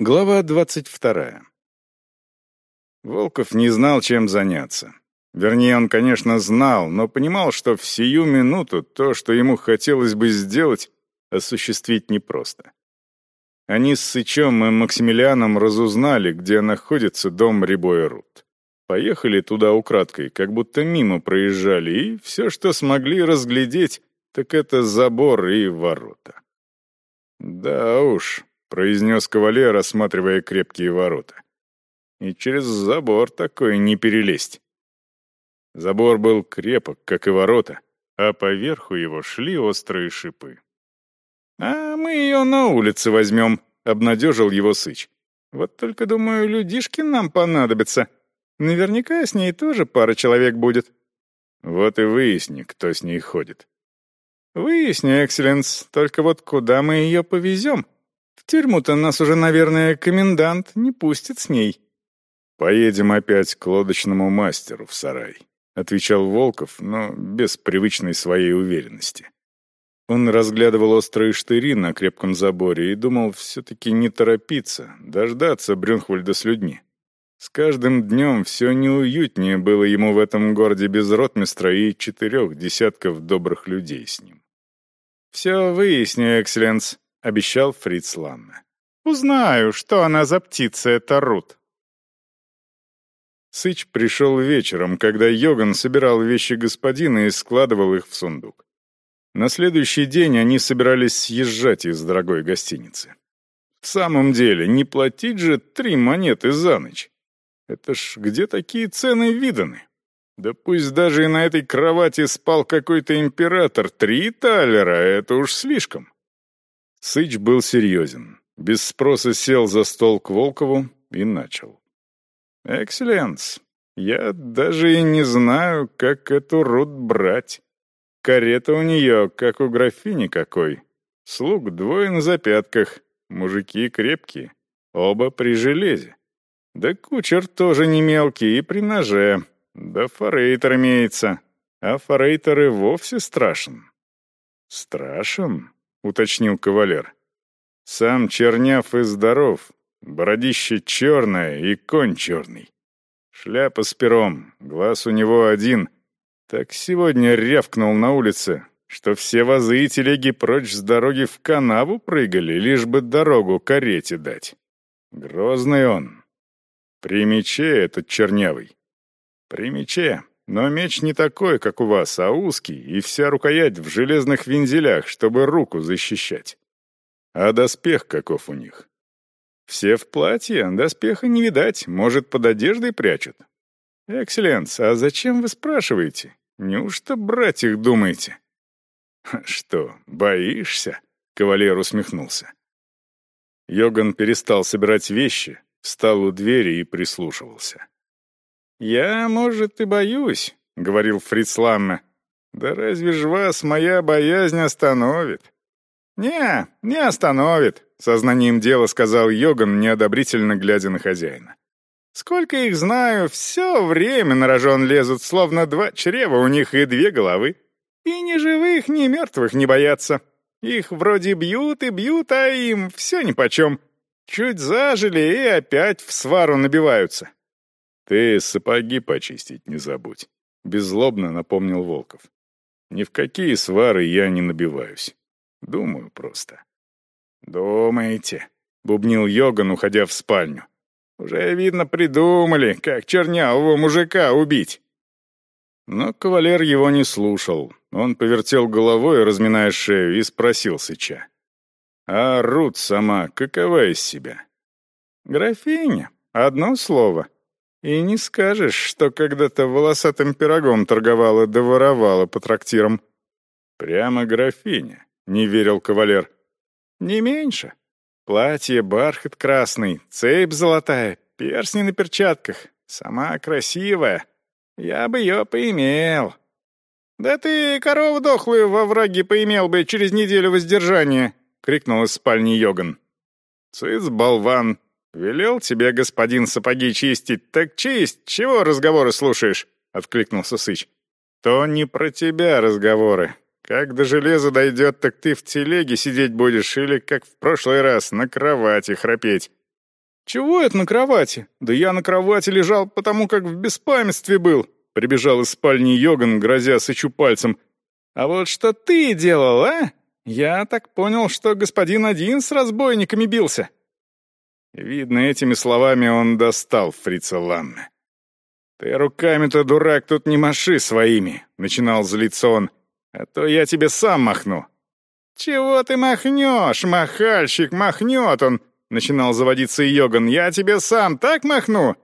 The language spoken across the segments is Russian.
Глава двадцать вторая. Волков не знал, чем заняться. Вернее, он, конечно, знал, но понимал, что в сию минуту то, что ему хотелось бы сделать, осуществить непросто. Они с Сычом и Максимилианом разузнали, где находится дом Рябоя Рут. Поехали туда украдкой, как будто мимо проезжали, и все, что смогли разглядеть, так это забор и ворота. Да уж, — произнес кавалер, рассматривая крепкие ворота. «И через забор такой не перелезть». Забор был крепок, как и ворота, а поверху его шли острые шипы. «А мы ее на улице возьмем», — обнадежил его Сыч. «Вот только, думаю, людишки нам понадобятся. Наверняка с ней тоже пара человек будет». «Вот и выясни, кто с ней ходит». «Выясни, Экселленс, только вот куда мы ее повезем?» Тюрьму-то нас уже, наверное, комендант не пустит с ней». «Поедем опять к лодочному мастеру в сарай», — отвечал Волков, но без привычной своей уверенности. Он разглядывал острые штыри на крепком заборе и думал все-таки не торопиться, дождаться Брюнхвальда с людьми. С каждым днем все неуютнее было ему в этом городе без ротмистра и четырех десятков добрых людей с ним. «Все выясню, экселленс», — обещал Фриц Ланне. «Узнаю, что она за птица, эта Рут». Сыч пришел вечером, когда Йоган собирал вещи господина и складывал их в сундук. На следующий день они собирались съезжать из дорогой гостиницы. В самом деле, не платить же три монеты за ночь. Это ж где такие цены виданы? Да пусть даже и на этой кровати спал какой-то император, три талера, это уж слишком. Сыч был серьезен. Без спроса сел за стол к Волкову и начал. «Экселленс, я даже и не знаю, как эту Рут брать. Карета у нее, как у графини какой. Слуг двое на запятках, мужики крепкие, оба при железе. Да кучер тоже не мелкий и при ноже, да форейтер имеется, а форейтер и вовсе страшен». «Страшен?» — уточнил кавалер. «Сам черняв и здоров, бородище черное и конь черный. Шляпа с пером, глаз у него один. Так сегодня рявкнул на улице, что все вазы и телеги прочь с дороги в канаву прыгали, лишь бы дорогу карете дать. Грозный он. При мече этот чернявый. При мече, но меч не такой, как у вас, а узкий, и вся рукоять в железных вензелях, чтобы руку защищать. А доспех каков у них? Все в платье, доспеха не видать, может, под одеждой прячут. Экселленс, а зачем вы спрашиваете? Неужто брать их думаете? Что, боишься? Кавалер усмехнулся. Йоган перестал собирать вещи, встал у двери и прислушивался. «Я, может, и боюсь», — говорил Фриц Ламме. «Да разве ж вас моя боязнь остановит?» «Не, не остановит», — сознанием дела сказал Йоган, неодобрительно глядя на хозяина. «Сколько их знаю, все время на рожон лезут, словно два чрева у них и две головы. И ни живых, ни мертвых не боятся. Их вроде бьют и бьют, а им все нипочем. Чуть зажили и опять в свару набиваются. «Ты сапоги почистить не забудь», — беззлобно напомнил Волков. «Ни в какие свары я не набиваюсь. Думаю просто». «Думаете?» — бубнил Йоган, уходя в спальню. «Уже, видно, придумали, как чернявого мужика убить». Но кавалер его не слушал. Он повертел головой, разминая шею, и спросил Сыча. «А Рут сама какова из себя?» «Графиня. Одно слово. И не скажешь, что когда-то волосатым пирогом торговала да воровала по трактирам. Прямо графиня, не верил кавалер. Не меньше. Платье бархат красный, цепь золотая, перстни на перчатках. Сама красивая. Я бы ее поимел. Да ты корову дохлую во враге поимел бы через неделю воздержания, крикнул из спальни Йоган. Цыц, болван, «Велел тебе господин сапоги чистить, так чисть, чего разговоры слушаешь?» — откликнулся Сыч. «То не про тебя разговоры. Как до железа дойдет, так ты в телеге сидеть будешь или, как в прошлый раз, на кровати храпеть. «Чего это на кровати? Да я на кровати лежал, потому как в беспамятстве был!» Прибежал из спальни Йоган, грозя сычу пальцем. «А вот что ты делал, а? Я так понял, что господин один с разбойниками бился». Видно, этими словами он достал фрица Ланна. «Ты руками-то, дурак, тут не маши своими», — начинал злиться он, «а то я тебе сам махну». «Чего ты махнешь, махальщик, махнет он», — начинал заводиться Йоган, «я тебе сам так махну».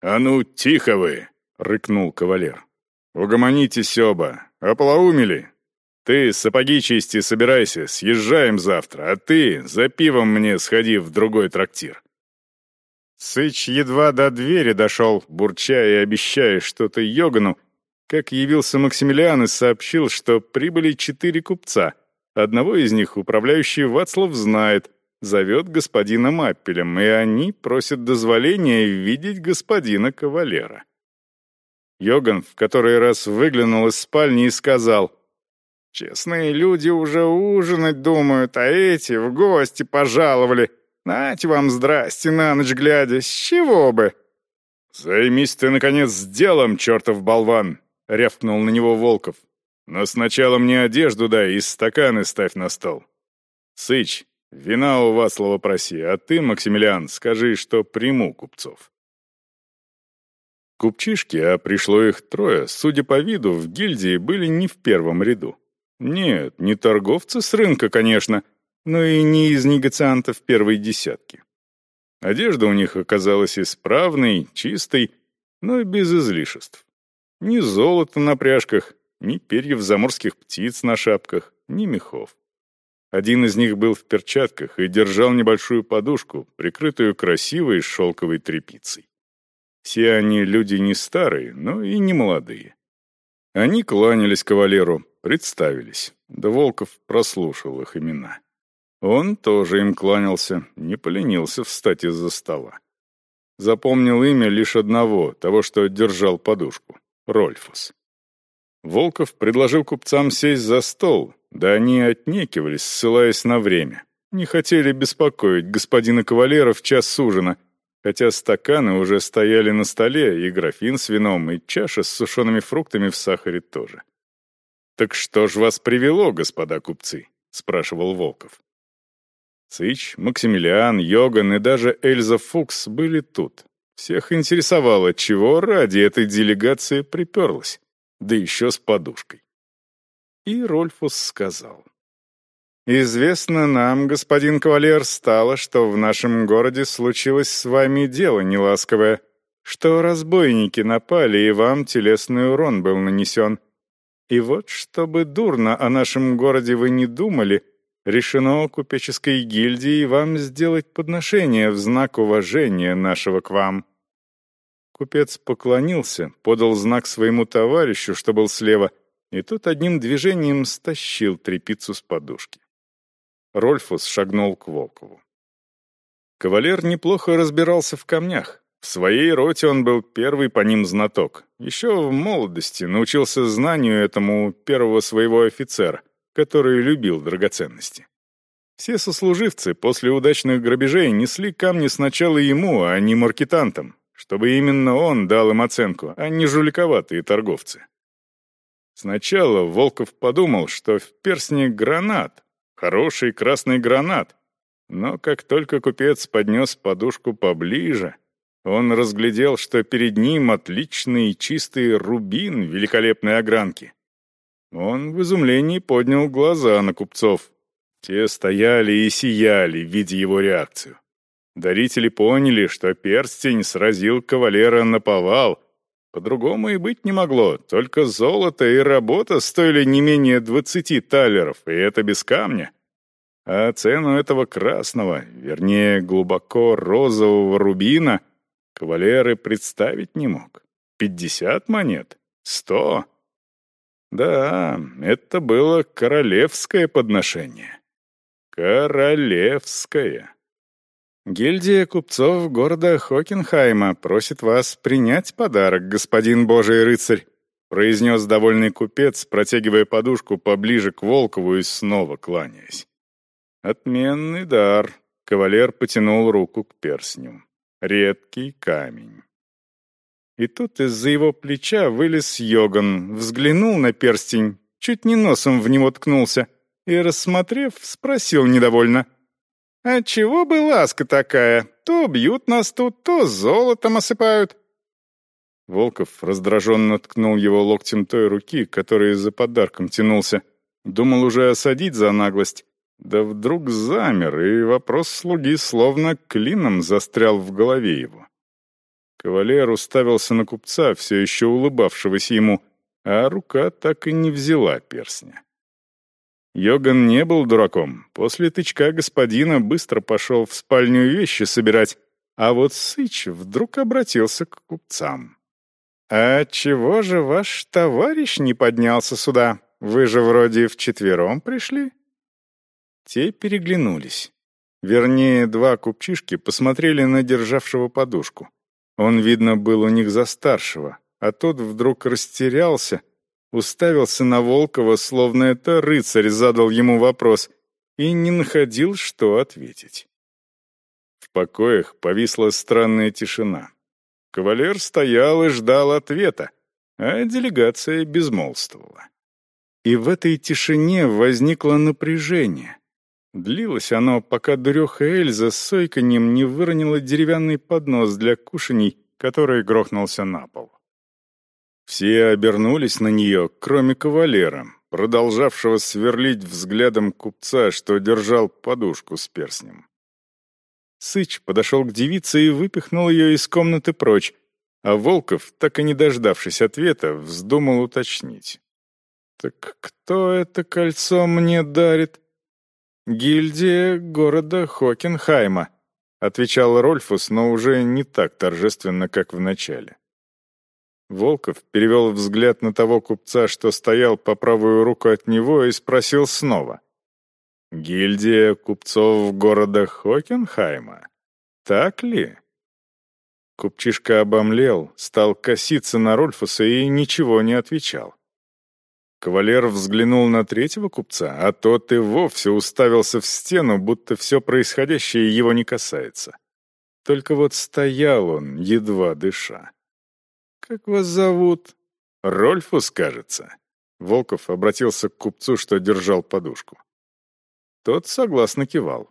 «А ну, тихо вы», — рыкнул кавалер. «Угомонитесь оба, ополоумели. Ты сапоги чисти собирайся, съезжаем завтра, а ты за пивом мне сходи в другой трактир». Сыч едва до двери дошел, бурча и обещая что-то Йогану, как явился Максимилиан и сообщил, что прибыли четыре купца. Одного из них управляющий Вацлав знает, зовет господина Маппелем, и они просят дозволения видеть господина кавалера. Йоган в который раз выглянул из спальни и сказал, «Честные люди уже ужинать думают, а эти в гости пожаловали. Нате вам здрасте на ночь глядя, с чего бы?» «Займись ты, наконец, делом, чертов болван!» — рявкнул на него Волков. «Но сначала мне одежду дай и стаканы ставь на стол. Сыч, вина у вас слово проси, а ты, Максимилиан, скажи, что приму купцов». Купчишки, а пришло их трое, судя по виду, в гильдии были не в первом ряду. Нет, не торговцы с рынка, конечно, — но и не из негациантов первой десятки. Одежда у них оказалась исправной, чистой, но и без излишеств. Ни золота на пряжках, ни перьев заморских птиц на шапках, ни мехов. Один из них был в перчатках и держал небольшую подушку, прикрытую красивой шелковой тряпицей. Все они люди не старые, но и не молодые. Они кланялись кавалеру, представились, да Волков прослушал их имена. Он тоже им кланялся, не поленился встать из-за стола. Запомнил имя лишь одного, того, что держал подушку — Рольфус. Волков предложил купцам сесть за стол, да они отнекивались, ссылаясь на время. Не хотели беспокоить господина кавалера в час ужина, хотя стаканы уже стояли на столе, и графин с вином, и чаша с сушеными фруктами в сахаре тоже. «Так что ж вас привело, господа купцы?» — спрашивал Волков. Сыч, Максимилиан, Йоган и даже Эльза Фукс были тут. Всех интересовало, чего ради этой делегации приперлась, да еще с подушкой. И Рольфус сказал. «Известно нам, господин кавалер, стало, что в нашем городе случилось с вами дело неласковое, что разбойники напали, и вам телесный урон был нанесен. И вот, чтобы дурно о нашем городе вы не думали, — решено купеческой гильдии вам сделать подношение в знак уважения нашего к вам». Купец поклонился, подал знак своему товарищу, что был слева, и тот одним движением стащил трепицу с подушки. Рольфус шагнул к Волкову. Кавалер неплохо разбирался в камнях. В своей роте он был первый по ним знаток. Еще в молодости научился знанию этому первого своего офицера, который любил драгоценности. Все сослуживцы после удачных грабежей несли камни сначала ему, а не маркетантам, чтобы именно он дал им оценку, а не жуликоватые торговцы. Сначала Волков подумал, что в перстне гранат, хороший красный гранат, но как только купец поднес подушку поближе, он разглядел, что перед ним отличный чистый рубин великолепной огранки. Он в изумлении поднял глаза на купцов. Те стояли и сияли, видя его реакцию. Дарители поняли, что перстень сразил кавалера на повал. По-другому и быть не могло, только золото и работа стоили не менее двадцати талеров, и это без камня. А цену этого красного, вернее, глубоко розового рубина, кавалер и представить не мог. Пятьдесят монет? Сто? Да, это было королевское подношение. Королевское. Гильдия купцов города Хокенхайма просит вас принять подарок, господин Божий рыцарь, произнес довольный купец, протягивая подушку поближе к Волкову и снова кланяясь. Отменный дар. Кавалер потянул руку к перстню. Редкий камень. И тут из-за его плеча вылез Йоган, взглянул на перстень, чуть не носом в него ткнулся и, рассмотрев, спросил недовольно. «А чего бы ласка такая? То бьют нас тут, то золотом осыпают». Волков раздраженно ткнул его локтем той руки, который за подарком тянулся. Думал уже осадить за наглость. Да вдруг замер, и вопрос слуги словно клином застрял в голове его. Кавалер уставился на купца, все еще улыбавшегося ему, а рука так и не взяла перстня. Йоган не был дураком. После тычка господина быстро пошел в спальню вещи собирать, а вот Сыч вдруг обратился к купцам. «А чего же ваш товарищ не поднялся сюда? Вы же вроде вчетвером пришли?» Те переглянулись. Вернее, два купчишки посмотрели на державшего подушку. Он, видно, был у них за старшего, а тот вдруг растерялся, уставился на Волкова, словно это рыцарь задал ему вопрос, и не находил, что ответить. В покоях повисла странная тишина. Кавалер стоял и ждал ответа, а делегация безмолвствовала. И в этой тишине возникло напряжение. Длилось оно, пока дуреха Эльза с сойканьем не выронила деревянный поднос для кушаний, который грохнулся на пол. Все обернулись на нее, кроме кавалера, продолжавшего сверлить взглядом купца, что держал подушку с перстнем. Сыч подошел к девице и выпихнул ее из комнаты прочь, а Волков, так и не дождавшись ответа, вздумал уточнить. «Так кто это кольцо мне дарит?» «Гильдия города Хокенхайма», — отвечал Рольфус, но уже не так торжественно, как в начале. Волков перевел взгляд на того купца, что стоял по правую руку от него, и спросил снова. «Гильдия купцов города Хокенхайма? Так ли?» Купчишка обомлел, стал коситься на Рольфуса и ничего не отвечал. Кавалер взглянул на третьего купца, а тот и вовсе уставился в стену, будто все происходящее его не касается. Только вот стоял он, едва дыша. «Как вас зовут?» «Рольфус, кажется». Волков обратился к купцу, что держал подушку. Тот согласно кивал.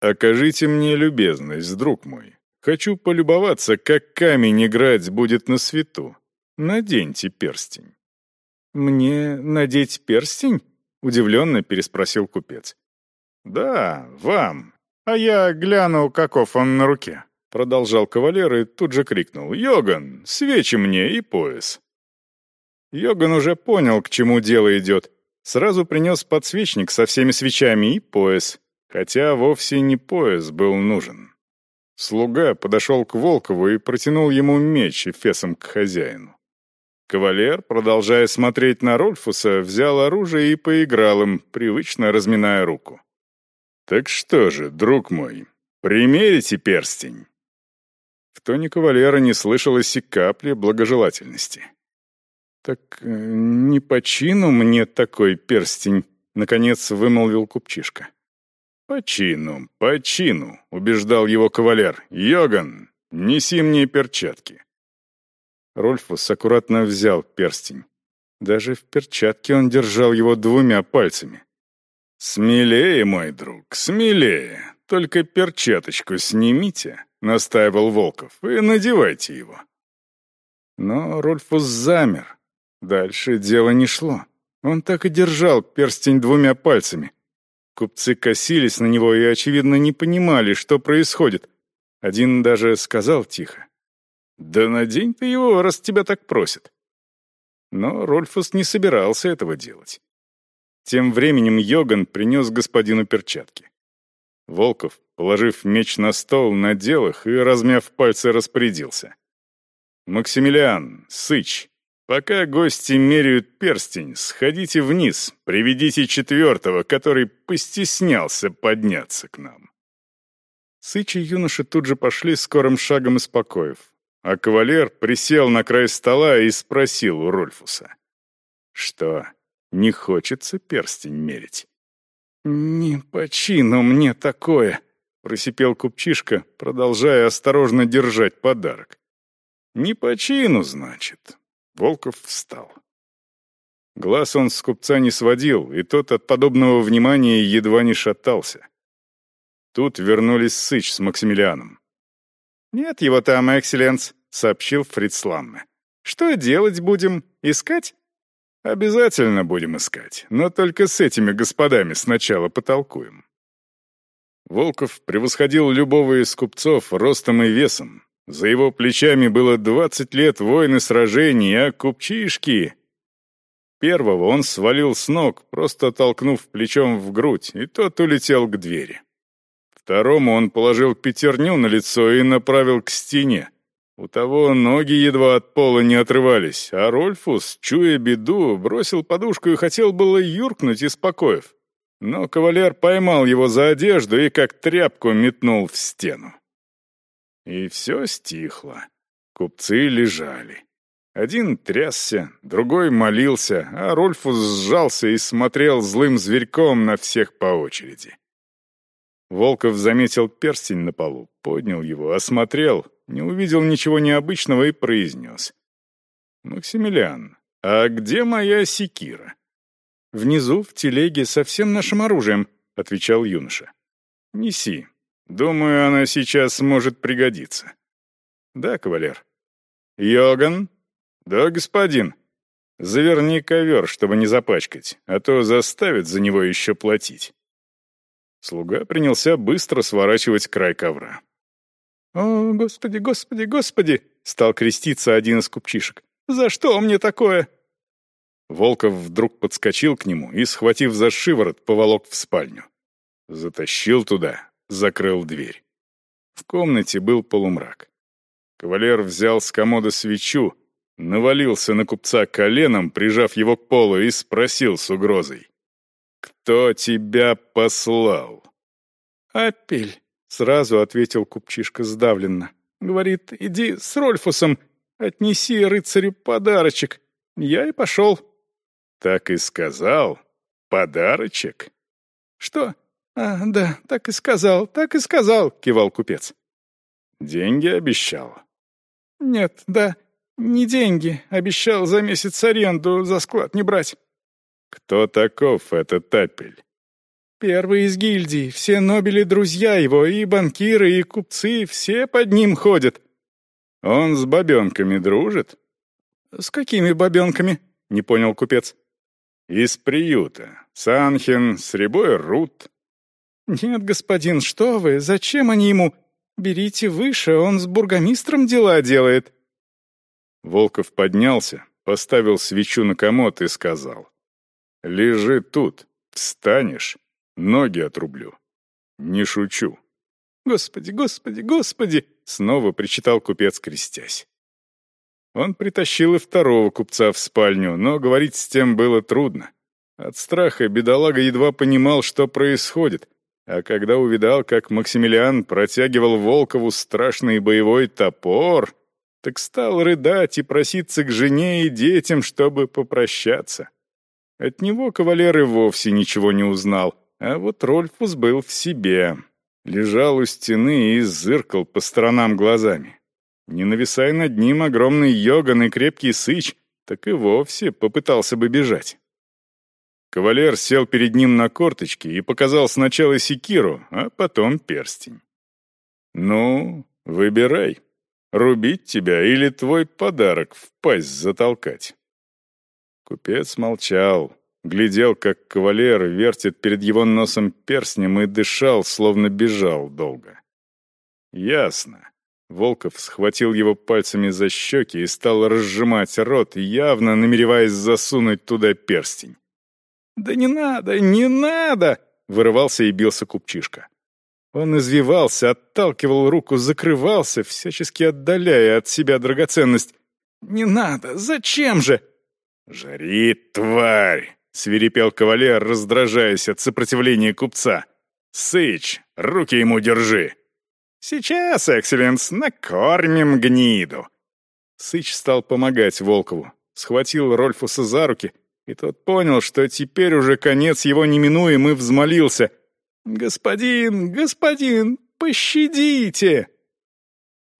«Окажите мне любезность, друг мой. Хочу полюбоваться, как камень играть будет на свету. Наденьте перстень». «Мне надеть перстень?» — удивленно переспросил купец. «Да, вам. А я гляну, каков он на руке», — продолжал кавалер и тут же крикнул. «Йоган, свечи мне и пояс». Йоган уже понял, к чему дело идет. Сразу принес подсвечник со всеми свечами и пояс, хотя вовсе не пояс был нужен. Слуга подошел к Волкову и протянул ему меч эфесом к хозяину. Кавалер, продолжая смотреть на Рольфуса, взял оружие и поиграл им, привычно разминая руку. «Так что же, друг мой, примерите перстень?» В тоне кавалера не слышалось и капли благожелательности. «Так э, не по чину мне такой перстень», — наконец вымолвил купчишка. «По чину, по чину», — убеждал его кавалер. «Йоган, неси мне перчатки». Рольфус аккуратно взял перстень. Даже в перчатке он держал его двумя пальцами. «Смелее, мой друг, смелее. Только перчаточку снимите», — настаивал Волков, — «и надевайте его». Но Рольфус замер. Дальше дело не шло. Он так и держал перстень двумя пальцами. Купцы косились на него и, очевидно, не понимали, что происходит. Один даже сказал тихо. «Да надень ты его, раз тебя так просят». Но Рольфус не собирался этого делать. Тем временем Йоган принес господину перчатки. Волков, положив меч на стол, надел их и, размяв пальцы, распорядился. «Максимилиан, Сыч, пока гости меряют перстень, сходите вниз, приведите четвертого, который постеснялся подняться к нам». Сыч и юноша тут же пошли скорым шагом из покоев, а кавалер присел на край стола и спросил у Рольфуса. «Что, не хочется перстень мерить?» «Не по чину мне такое», — просипел купчишка, продолжая осторожно держать подарок. «Не по чину, значит». Волков встал. Глаз он с купца не сводил, и тот от подобного внимания едва не шатался. Тут вернулись Сыч с Максимилианом. «Нет его там, экселленс», — сообщил Фриц Ламме. «Что делать будем? Искать?» «Обязательно будем искать, но только с этими господами сначала потолкуем». Волков превосходил любого из купцов ростом и весом. За его плечами было двадцать лет войны сражений, а купчишки... Первого он свалил с ног, просто толкнув плечом в грудь, и тот улетел к двери. Второму он положил пятерню на лицо и направил к стене. У того ноги едва от пола не отрывались, а Рольфус, чуя беду, бросил подушку и хотел было юркнуть из покоев. Но кавалер поймал его за одежду и как тряпку метнул в стену. И все стихло. Купцы лежали. Один трясся, другой молился, а Рольфус сжался и смотрел злым зверьком на всех по очереди. Волков заметил перстень на полу, поднял его, осмотрел, не увидел ничего необычного и произнес. «Максимилиан, а где моя секира?» «Внизу, в телеге, со всем нашим оружием», — отвечал юноша. «Неси. Думаю, она сейчас может пригодиться». «Да, кавалер». «Йоган?» «Да, господин. Заверни ковер, чтобы не запачкать, а то заставят за него еще платить». Слуга принялся быстро сворачивать край ковра. «О, господи, господи, господи!» — стал креститься один из купчишек. «За что мне такое?» Волков вдруг подскочил к нему и, схватив за шиворот, поволок в спальню. Затащил туда, закрыл дверь. В комнате был полумрак. Кавалер взял с комода свечу, навалился на купца коленом, прижав его к полу, и спросил с угрозой. «Кто тебя послал?» «Апель», — сразу ответил купчишка сдавленно. «Говорит, иди с Рольфусом, отнеси рыцарю подарочек». Я и пошел. «Так и сказал? Подарочек?» «Что? А, да, так и сказал, так и сказал», — кивал купец. «Деньги обещал?» «Нет, да, не деньги. Обещал за месяц аренду за склад не брать». «Кто таков этот Тапель?» «Первый из гильдии. Все нобели друзья его, и банкиры, и купцы, все под ним ходят». «Он с бабенками дружит?» «С какими бабенками?» — не понял купец. «Из приюта. Санхин, с рябой Рут». «Нет, господин, что вы, зачем они ему? Берите выше, он с бургомистром дела делает». Волков поднялся, поставил свечу на комод и сказал. «Лежи тут, встанешь, ноги отрублю. Не шучу». «Господи, господи, господи!» — снова причитал купец, крестясь. Он притащил и второго купца в спальню, но говорить с тем было трудно. От страха бедолага едва понимал, что происходит, а когда увидал, как Максимилиан протягивал Волкову страшный боевой топор, так стал рыдать и проситься к жене и детям, чтобы попрощаться. От него кавалер и вовсе ничего не узнал, а вот Рольфус был в себе. Лежал у стены и зыркал по сторонам глазами. Не нависая над ним огромный йоган и крепкий сыч, так и вовсе попытался бы бежать. Кавалер сел перед ним на корточки и показал сначала секиру, а потом перстень. «Ну, выбирай, рубить тебя или твой подарок в пасть затолкать». Купец молчал, глядел, как кавалер вертит перед его носом перстнем и дышал, словно бежал долго. «Ясно. Волков схватил его пальцами за щеки и стал разжимать рот, явно намереваясь засунуть туда перстень. «Да не надо, не надо!» — вырывался и бился купчишка. Он извивался, отталкивал руку, закрывался, всячески отдаляя от себя драгоценность. «Не надо! Зачем же?» «Жри, тварь!» — свирепел кавалер, раздражаясь от сопротивления купца. «Сыч, руки ему держи!» «Сейчас, экселленс, накормим гниду!» Сыч стал помогать Волкову, схватил Рольфуса за руки, и тот понял, что теперь уже конец его неминуем и взмолился. «Господин, господин, пощадите!»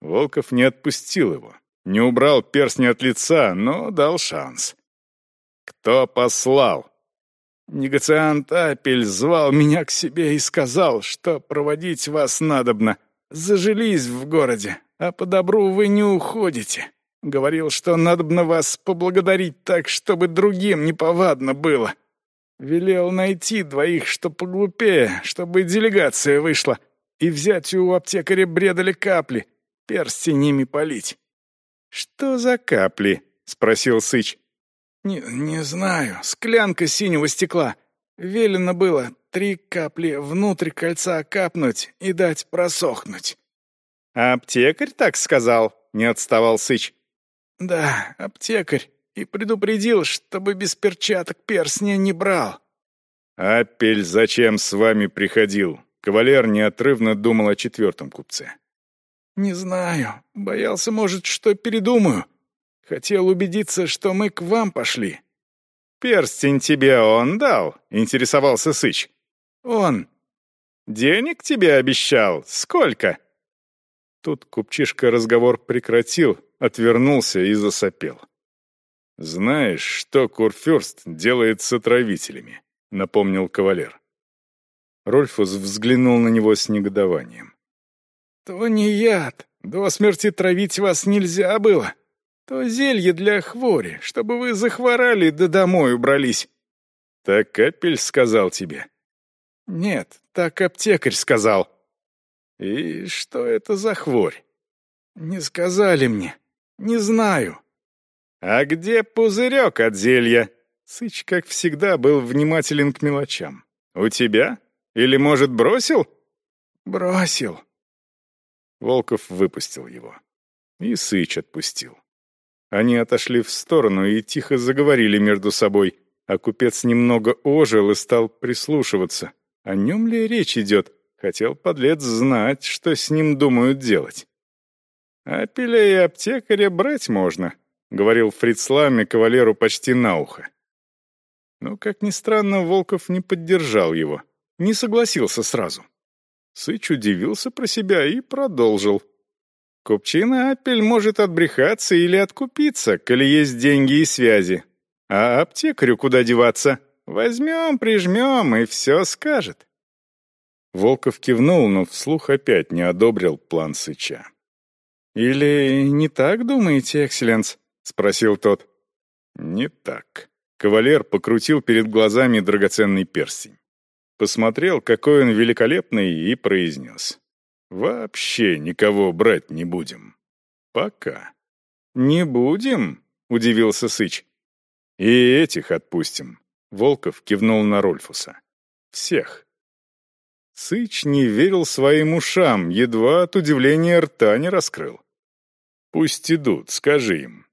Волков не отпустил его, не убрал перстни от лица, но дал шанс. «Кто послал?» Негациант Апель звал меня к себе и сказал, что проводить вас надобно. Зажились в городе, а по добру вы не уходите. Говорил, что надобно вас поблагодарить так, чтобы другим неповадно было. Велел найти двоих, что поглупее, чтобы делегация вышла, и взять у аптекаря бредали капли, персти ними полить. «Что за капли?» — спросил Сыч. «Не, не знаю. Склянка синего стекла. Велено было три капли внутрь кольца капнуть и дать просохнуть». «А аптекарь так сказал?» — не отставал Сыч. «Да, аптекарь. И предупредил, чтобы без перчаток перстня не брал». «Апель зачем с вами приходил?» Кавалер неотрывно думал о четвертом купце. «Не знаю. Боялся, может, что передумаю. Хотел убедиться, что мы к вам пошли». «Перстень тебе он дал?» — интересовался Сыч. «Он». «Денег тебе обещал? Сколько?» Тут купчишка разговор прекратил, отвернулся и засопел. «Знаешь, что Курфюрст делает с отравителями?» — напомнил кавалер. Рольфус взглянул на него с негодованием. «То не яд. До смерти травить вас нельзя было. То зелье для хвори, чтобы вы захворали да домой убрались». «Так капель сказал тебе?» «Нет, так аптекарь сказал». «И что это за хворь?» «Не сказали мне. Не знаю». «А где пузырек от зелья?» Сыч, как всегда, был внимателен к мелочам. «У тебя? Или, может, бросил?» «Бросил». Волков выпустил его. И Сыч отпустил. Они отошли в сторону и тихо заговорили между собой, а купец немного ожил и стал прислушиваться. О нем ли речь идет? Хотел подлец знать, что с ним думают делать. «Апеля и аптекаря брать можно», — говорил Фрицламе кавалеру почти на ухо. Но, как ни странно, Волков не поддержал его, не согласился сразу. Сыч удивился про себя и продолжил. Купчина Апель может отбрехаться или откупиться, коли есть деньги и связи. А аптекарю куда деваться? Возьмем, прижмем, и все скажет. Волков кивнул, но вслух опять не одобрил план Сыча. «Или не так думаете, экселленс?» — спросил тот. «Не так». Кавалер покрутил перед глазами драгоценный перстень. Посмотрел, какой он великолепный, и произнес. Вообще никого брать не будем. Пока. Не будем? Удивился Сыч. И этих отпустим. Волков кивнул на Рольфуса. Всех. Сыч не верил своим ушам, едва от удивления рта не раскрыл. Пусть идут, скажи им.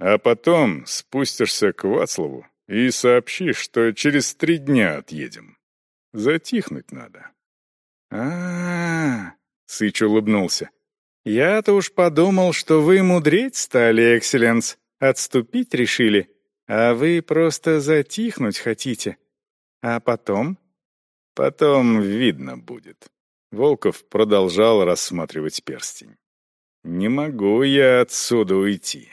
А потом спустишься к Вацлаву и сообщишь, что через три дня отъедем. Затихнуть надо. А, -а, -а Сыч улыбнулся. «Я-то уж подумал, что вы мудреть стали, экселленс. Отступить решили. А вы просто затихнуть хотите. А потом?» «Потом видно будет». Волков продолжал рассматривать перстень. «Не могу я отсюда уйти.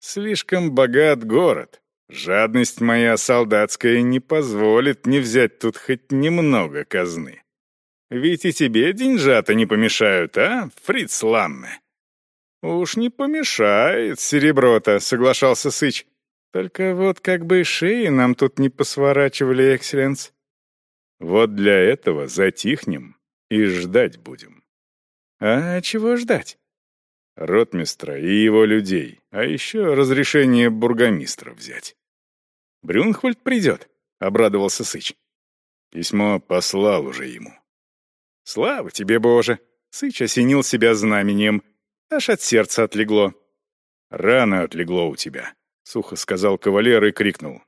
Слишком богат город. Жадность моя солдатская не позволит не взять тут хоть немного казны. Ведь и тебе деньжата не помешают, а, Фриц Ланне?» «Уж не помешает серебро-то», — соглашался Сыч. «Только вот как бы шеи нам тут не посворачивали, экселленс». «Вот для этого затихнем и ждать будем». «А чего ждать?» «Ротмистра и его людей, а еще разрешение бургомистра взять». «Брюнхвальд придет», — обрадовался Сыч. Письмо послал уже ему. «Слава тебе, Боже!» Сыч осенил себя знамением. Аж от сердца отлегло. «Рано отлегло у тебя», — сухо сказал кавалер и крикнул.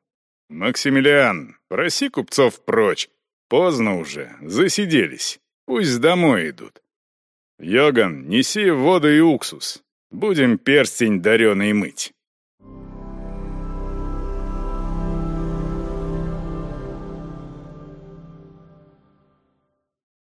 «Максимилиан, проси купцов прочь. Поздно уже, засиделись. Пусть домой идут. Йоган, неси воду и уксус. Будем перстень дареный мыть».